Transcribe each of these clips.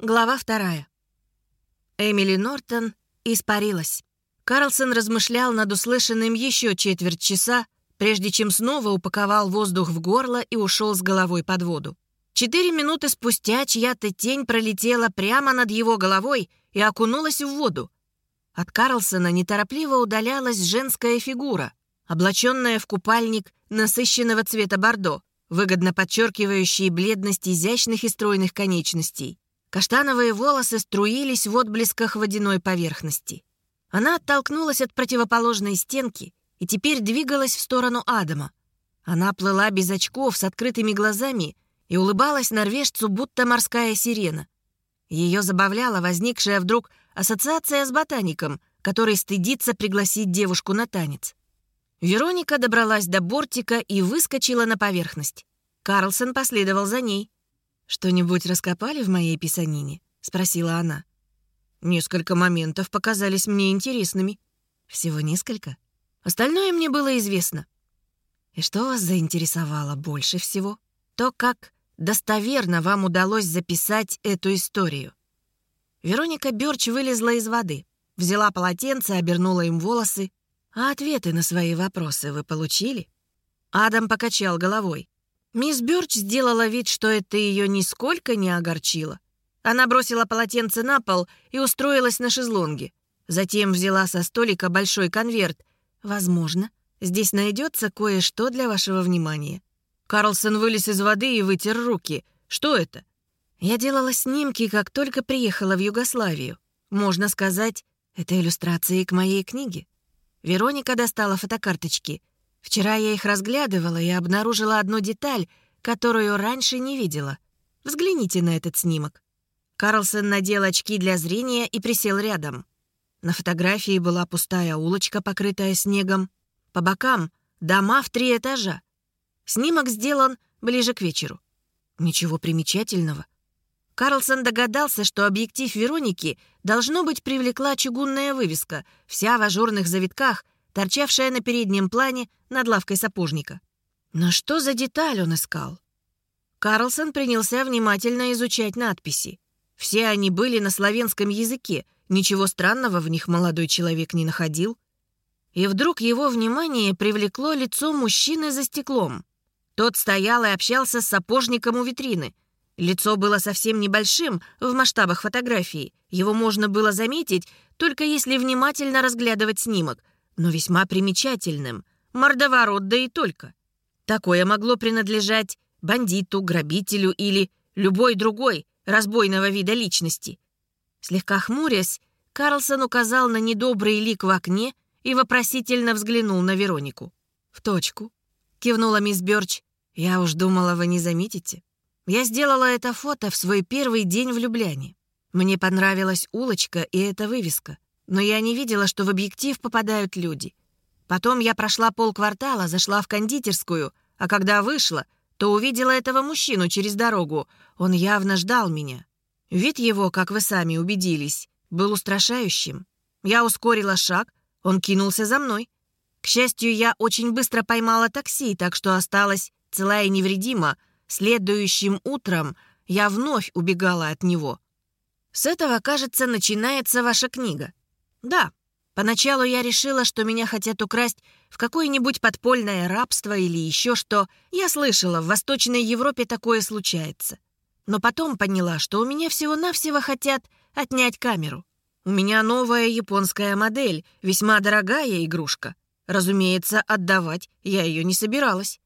Глава вторая. Эмили Нортон испарилась. Карлсон размышлял над услышанным еще четверть часа, прежде чем снова упаковал воздух в горло и ушел с головой под воду. Четыре минуты спустя чья-то тень пролетела прямо над его головой и окунулась в воду. От Карлсона неторопливо удалялась женская фигура, облаченная в купальник насыщенного цвета бордо, выгодно подчеркивающий бледность изящных и стройных конечностей. Каштановые волосы струились в отблесках водяной поверхности. Она оттолкнулась от противоположной стенки и теперь двигалась в сторону Адама. Она плыла без очков с открытыми глазами и улыбалась норвежцу, будто морская сирена. Ее забавляла возникшая вдруг ассоциация с ботаником, который стыдится пригласить девушку на танец. Вероника добралась до бортика и выскочила на поверхность. Карлсон последовал за ней. «Что-нибудь раскопали в моей писанине?» — спросила она. Несколько моментов показались мне интересными. Всего несколько. Остальное мне было известно. И что вас заинтересовало больше всего? То, как достоверно вам удалось записать эту историю. Вероника Бёрч вылезла из воды, взяла полотенце, обернула им волосы. А ответы на свои вопросы вы получили? Адам покачал головой. Мисс Бёрч сделала вид, что это ее нисколько не огорчило. Она бросила полотенце на пол и устроилась на шезлонге. Затем взяла со столика большой конверт. «Возможно, здесь найдется кое-что для вашего внимания». Карлсон вылез из воды и вытер руки. «Что это?» «Я делала снимки, как только приехала в Югославию. Можно сказать, это иллюстрации к моей книге». Вероника достала фотокарточки. Вчера я их разглядывала и обнаружила одну деталь, которую раньше не видела. Взгляните на этот снимок. Карлсон надел очки для зрения и присел рядом. На фотографии была пустая улочка, покрытая снегом. По бокам — дома в три этажа. Снимок сделан ближе к вечеру. Ничего примечательного. Карлсон догадался, что объектив Вероники должно быть привлекла чугунная вывеска, вся в ажурных завитках, торчавшая на переднем плане над лавкой сапожника. Но что за деталь он искал? Карлсон принялся внимательно изучать надписи. Все они были на славянском языке, ничего странного в них молодой человек не находил. И вдруг его внимание привлекло лицо мужчины за стеклом. Тот стоял и общался с сапожником у витрины. Лицо было совсем небольшим в масштабах фотографии. Его можно было заметить, только если внимательно разглядывать снимок, но весьма примечательным. Мордоворот, да и только. Такое могло принадлежать бандиту, грабителю или любой другой, разбойного вида личности. Слегка хмурясь, Карлсон указал на недобрый лик в окне и вопросительно взглянул на Веронику. «В точку», — кивнула мисс Бёрч. «Я уж думала, вы не заметите. Я сделала это фото в свой первый день в Любляне. Мне понравилась улочка и эта вывеска, но я не видела, что в объектив попадают люди. Потом я прошла полквартала, зашла в кондитерскую, а когда вышла — то увидела этого мужчину через дорогу. Он явно ждал меня. Вид его, как вы сами убедились, был устрашающим. Я ускорила шаг, он кинулся за мной. К счастью, я очень быстро поймала такси, так что осталась целая и невредима. Следующим утром я вновь убегала от него. С этого, кажется, начинается ваша книга. Да, Поначалу я решила, что меня хотят украсть в какое-нибудь подпольное рабство или еще что. Я слышала, в Восточной Европе такое случается. Но потом поняла, что у меня всего-навсего хотят отнять камеру. У меня новая японская модель, весьма дорогая игрушка. Разумеется, отдавать я ее не собиралась.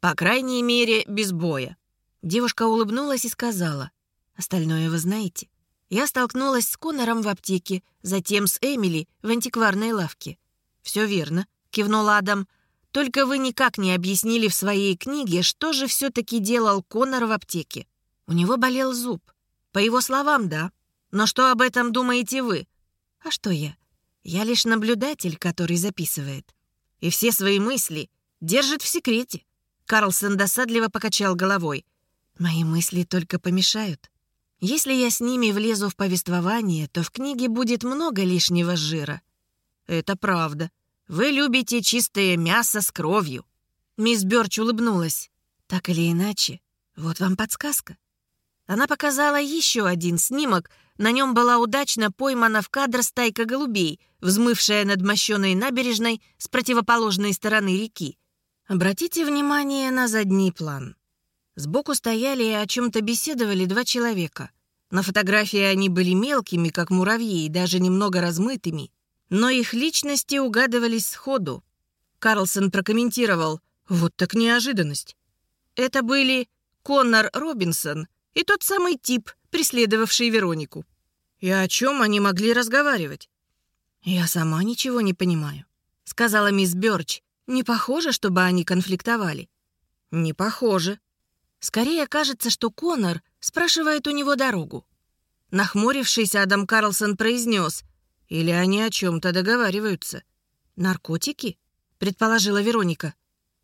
По крайней мере, без боя. Девушка улыбнулась и сказала, «Остальное вы знаете». Я столкнулась с Конором в аптеке, затем с Эмили в антикварной лавке. «Все верно», — кивнул Адам. «Только вы никак не объяснили в своей книге, что же все-таки делал Конор в аптеке. У него болел зуб. По его словам, да. Но что об этом думаете вы? А что я? Я лишь наблюдатель, который записывает. И все свои мысли держит в секрете». Карлсон досадливо покачал головой. «Мои мысли только помешают». Если я с ними влезу в повествование, то в книге будет много лишнего жира. Это правда. Вы любите чистое мясо с кровью. Мисс Бёрч улыбнулась. Так или иначе, вот вам подсказка. Она показала еще один снимок. На нем была удачно поймана в кадр стайка голубей, взмывшая над мощенной набережной с противоположной стороны реки. Обратите внимание на задний план. Сбоку стояли и о чем-то беседовали два человека. На фотографии они были мелкими, как муравьи, и даже немного размытыми. Но их личности угадывались сходу. Карлсон прокомментировал «Вот так неожиданность». Это были Коннор Робинсон и тот самый тип, преследовавший Веронику. И о чем они могли разговаривать? «Я сама ничего не понимаю», — сказала мисс Бёрч. «Не похоже, чтобы они конфликтовали». «Не похоже». Скорее кажется, что Коннор спрашивает у него дорогу. Нахмурившись, Адам Карлсон произнес, «Или они о чем-то договариваются». «Наркотики?» — предположила Вероника.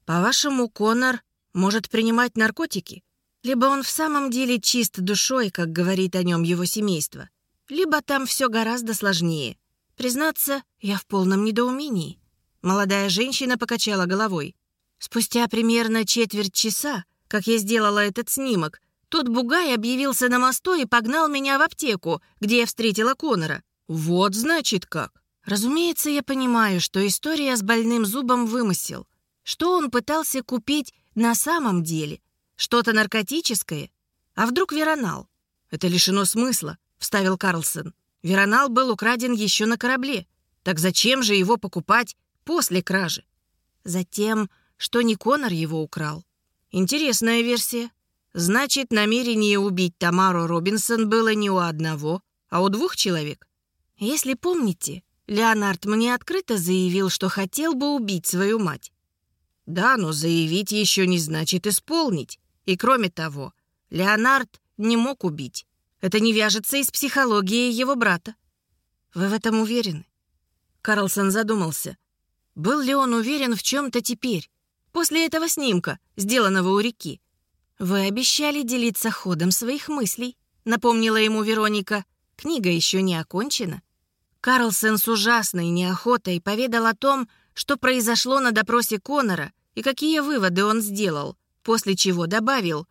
«По-вашему, Коннор может принимать наркотики?» Либо он в самом деле чист душой, как говорит о нем его семейство, либо там все гораздо сложнее. Признаться, я в полном недоумении. Молодая женщина покачала головой. Спустя примерно четверть часа, как я сделала этот снимок, тот бугай объявился на мосту и погнал меня в аптеку, где я встретила Конора. Вот значит как. Разумеется, я понимаю, что история с больным зубом вымысел. Что он пытался купить на самом деле — что-то наркотическое? А вдруг Веронал? Это лишено смысла, вставил Карлсон. Веронал был украден еще на корабле. Так зачем же его покупать после кражи? Затем, что не Конор его украл. Интересная версия. Значит, намерение убить Тамару Робинсон было не у одного, а у двух человек. Если помните, Леонард мне открыто заявил, что хотел бы убить свою мать. Да, но заявить еще не значит исполнить. И кроме того, Леонард не мог убить. Это не вяжется и с психологией его брата. Вы в этом уверены? Карлсон задумался. Был ли он уверен в чем-то теперь, после этого снимка, сделанного у реки? Вы обещали делиться ходом своих мыслей, напомнила ему Вероника. Книга еще не окончена. Карлсон с ужасной неохотой поведал о том, что произошло на допросе Конора и какие выводы он сделал после чего добавил,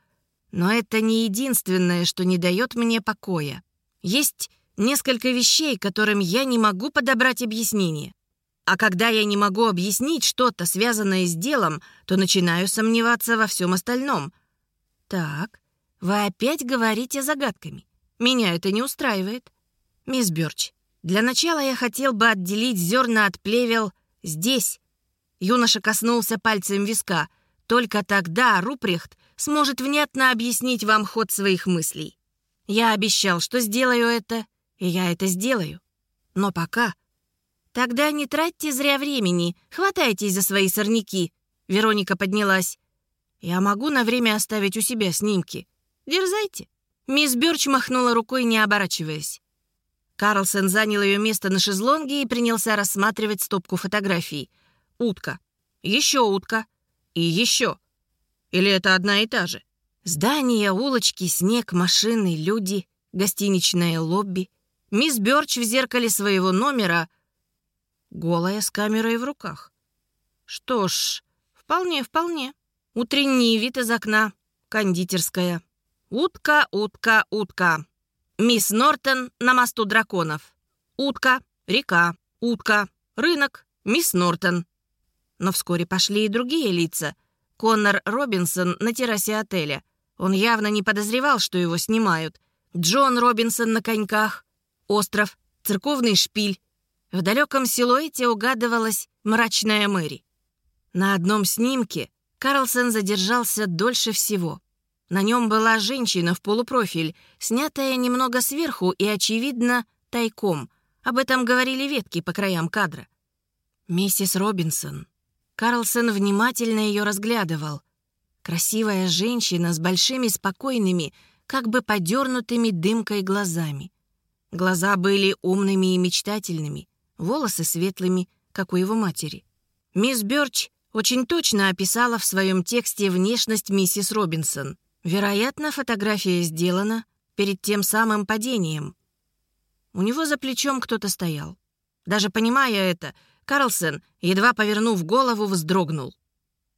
«Но это не единственное, что не дает мне покоя. Есть несколько вещей, которым я не могу подобрать объяснение. А когда я не могу объяснить что-то, связанное с делом, то начинаю сомневаться во всем остальном. Так, вы опять говорите загадками. Меня это не устраивает. Мисс Бёрч, для начала я хотел бы отделить зерна от плевел здесь. Юноша коснулся пальцем виска — только тогда Рупрехт сможет внятно объяснить вам ход своих мыслей. Я обещал, что сделаю это, и я это сделаю. Но пока... Тогда не тратьте зря времени, хватайтесь за свои сорняки. Вероника поднялась. Я могу на время оставить у себя снимки. Дерзайте. Мисс Бёрч махнула рукой, не оборачиваясь. Карлсон занял ее место на шезлонге и принялся рассматривать стопку фотографий. Утка. Еще утка. И еще. Или это одна и та же? Здания, улочки, снег, машины, люди, гостиничное лобби. Мисс Бёрч в зеркале своего номера, голая с камерой в руках. Что ж, вполне, вполне. Утренний вид из окна, кондитерская. Утка, утка, утка. Мисс Нортон на мосту драконов. Утка, река, утка, рынок, мисс Нортон. Но вскоре пошли и другие лица. Коннор Робинсон на террасе отеля. Он явно не подозревал, что его снимают. Джон Робинсон на коньках. Остров. Церковный шпиль. В далеком силуэте угадывалась мрачная Мэри. На одном снимке Карлсон задержался дольше всего. На нем была женщина в полупрофиль, снятая немного сверху и, очевидно, тайком. Об этом говорили ветки по краям кадра. Миссис Робинсон Карлсон внимательно ее разглядывал. Красивая женщина с большими спокойными, как бы подернутыми дымкой глазами. Глаза были умными и мечтательными, волосы светлыми, как у его матери. Мисс Бёрч очень точно описала в своем тексте внешность миссис Робинсон. Вероятно, фотография сделана перед тем самым падением. У него за плечом кто-то стоял. Даже понимая это, Карлсон, едва повернув голову, вздрогнул.